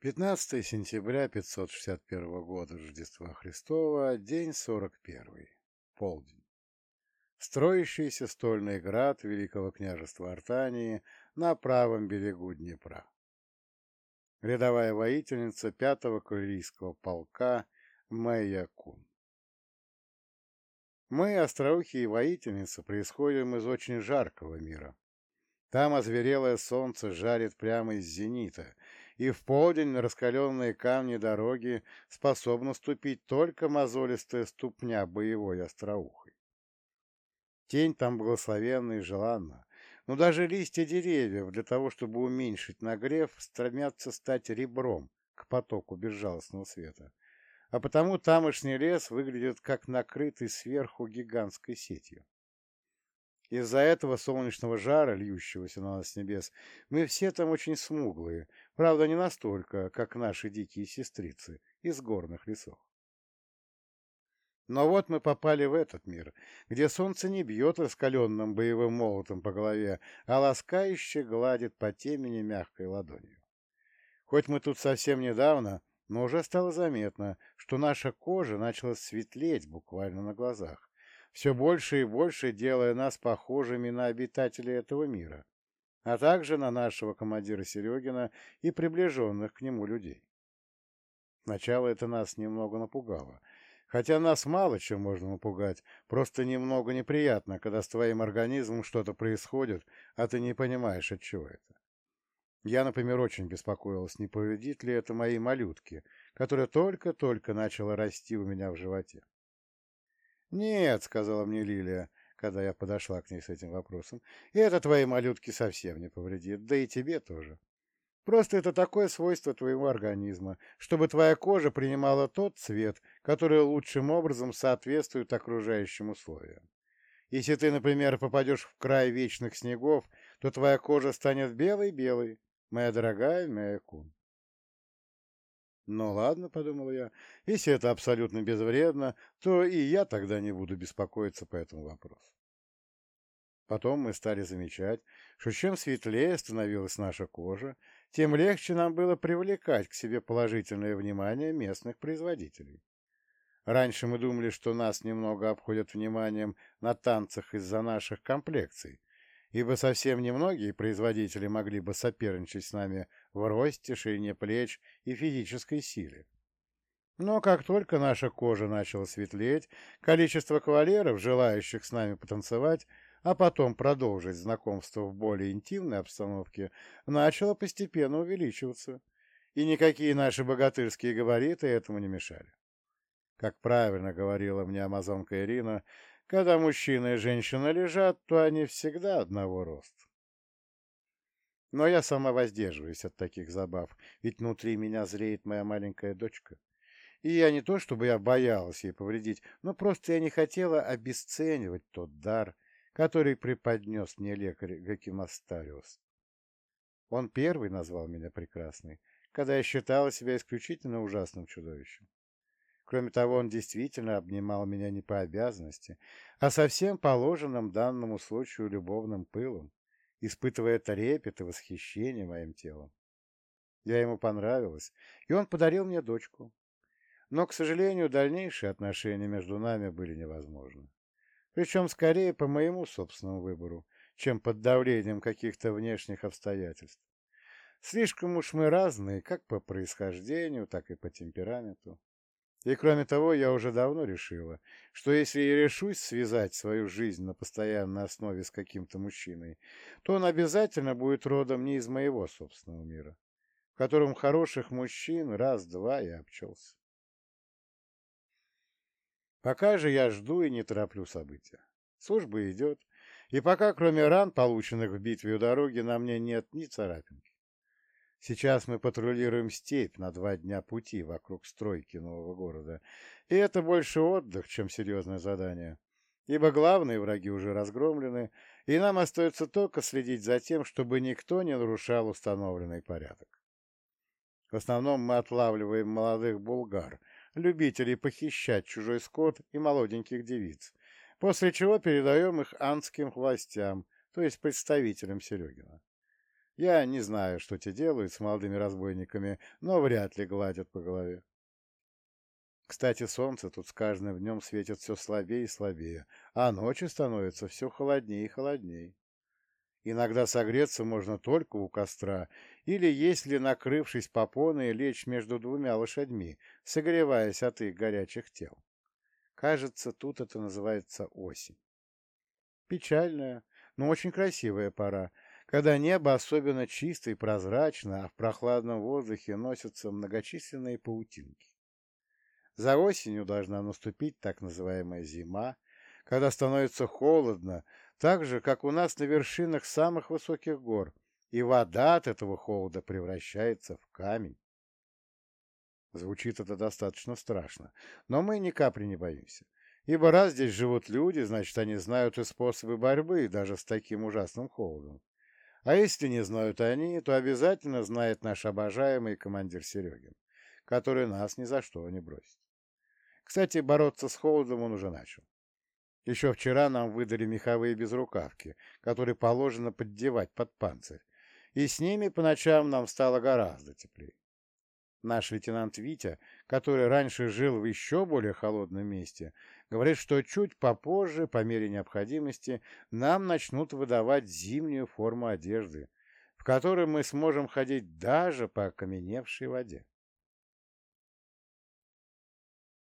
15 сентября 561 года Рождества Христова, день 41, полдень. Строящийся стольный град Великого княжества Артании на правом берегу Днепра. Рядовая воительница пятого кавалерийского полка Майя Кун. Мы, остроухие воительницы, происходим из очень жаркого мира. Там озверелое солнце жарит прямо из зенита, и в полдень на раскаленные камни дороги способна ступить только мозолистая ступня боевой остроухой. Тень там благословенна и желанна, но даже листья деревьев для того, чтобы уменьшить нагрев, стремятся стать ребром к потоку безжалостного света, а потому тамошний лес выглядит как накрытый сверху гигантской сетью. Из-за этого солнечного жара, льющегося на нас с небес, мы все там очень смуглые, правда, не настолько, как наши дикие сестрицы из горных лесов. Но вот мы попали в этот мир, где солнце не бьет раскаленным боевым молотом по голове, а ласкающе гладит по темени мягкой ладонью. Хоть мы тут совсем недавно, но уже стало заметно, что наша кожа начала светлеть буквально на глазах все больше и больше делая нас похожими на обитателей этого мира, а также на нашего командира Серегина и приближенных к нему людей. Сначала это нас немного напугало, хотя нас мало чем можно напугать, просто немного неприятно, когда с твоим организмом что-то происходит, а ты не понимаешь, от чего это. Я, например, очень беспокоилась, не повредит ли это моей малютке, которая только-только начала расти у меня в животе. «Нет», — сказала мне Лилия, когда я подошла к ней с этим вопросом, — «это твоей малютке совсем не повредит, да и тебе тоже. Просто это такое свойство твоего организма, чтобы твоя кожа принимала тот цвет, который лучшим образом соответствует окружающим условиям. Если ты, например, попадешь в край вечных снегов, то твоя кожа станет белой-белой, моя дорогая Мэйкун. «Ну ладно», — подумал я, — «если это абсолютно безвредно, то и я тогда не буду беспокоиться по этому вопросу». Потом мы стали замечать, что чем светлее становилась наша кожа, тем легче нам было привлекать к себе положительное внимание местных производителей. Раньше мы думали, что нас немного обходят вниманием на танцах из-за наших комплекций, ибо совсем немногие производители могли бы соперничать с нами в росте, ширине плеч и физической силе. Но как только наша кожа начала светлеть, количество кавалеров, желающих с нами потанцевать, а потом продолжить знакомство в более интимной обстановке, начало постепенно увеличиваться, и никакие наши богатырские габариты этому не мешали. Как правильно говорила мне амазонка Ирина, когда мужчина и женщина лежат, то они всегда одного роста. Но я сама воздерживаюсь от таких забав, ведь внутри меня зреет моя маленькая дочка. И я не то, чтобы я боялась ей повредить, но просто я не хотела обесценивать тот дар, который преподнес мне лекарь Гакимастариус. Он первый назвал меня прекрасной, когда я считала себя исключительно ужасным чудовищем. Кроме того, он действительно обнимал меня не по обязанности, а совсем положенным данному случаю любовным пылом, испытывая трепет и восхищение моим телом. Я ему понравилась, и он подарил мне дочку. Но, к сожалению, дальнейшие отношения между нами были невозможны. Причем скорее по моему собственному выбору, чем под давлением каких-то внешних обстоятельств. Слишком уж мы разные, как по происхождению, так и по темпераменту. И кроме того, я уже давно решила, что если я решусь связать свою жизнь на постоянной основе с каким-то мужчиной, то он обязательно будет родом не из моего собственного мира, в котором хороших мужчин раз-два и обчелся. Пока же я жду и не тороплю события. Служба идет, и пока, кроме ран, полученных в битве у дороги, на мне нет ни царапинки. Сейчас мы патрулируем степь на два дня пути вокруг стройки нового города, и это больше отдых, чем серьезное задание, ибо главные враги уже разгромлены, и нам остается только следить за тем, чтобы никто не нарушал установленный порядок. В основном мы отлавливаем молодых булгар, любителей похищать чужой скот и молоденьких девиц, после чего передаем их анским властям, то есть представителям Серегина. Я не знаю, что те делают с молодыми разбойниками, но вряд ли гладят по голове. Кстати, солнце тут с каждым днем светит все слабее и слабее, а ночью становится все холоднее и холоднее. Иногда согреться можно только у костра, или если, накрывшись попоной, лечь между двумя лошадьми, согреваясь от их горячих тел. Кажется, тут это называется осень. Печальная, но очень красивая пора, когда небо особенно чисто и прозрачно, а в прохладном воздухе носятся многочисленные паутинки. За осенью должна наступить так называемая зима, когда становится холодно, так же, как у нас на вершинах самых высоких гор, и вода от этого холода превращается в камень. Звучит это достаточно страшно, но мы ни капли не боимся. Ибо раз здесь живут люди, значит, они знают и способы борьбы даже с таким ужасным холодом. А если не знают они, то обязательно знает наш обожаемый командир Серегин, который нас ни за что не бросит. Кстати, бороться с холодом он уже начал. Еще вчера нам выдали меховые безрукавки, которые положено поддевать под панцирь, и с ними по ночам нам стало гораздо теплее. Наш лейтенант Витя, который раньше жил в еще более холодном месте, говорит, что чуть попозже, по мере необходимости, нам начнут выдавать зимнюю форму одежды, в которой мы сможем ходить даже по окаменевшей воде.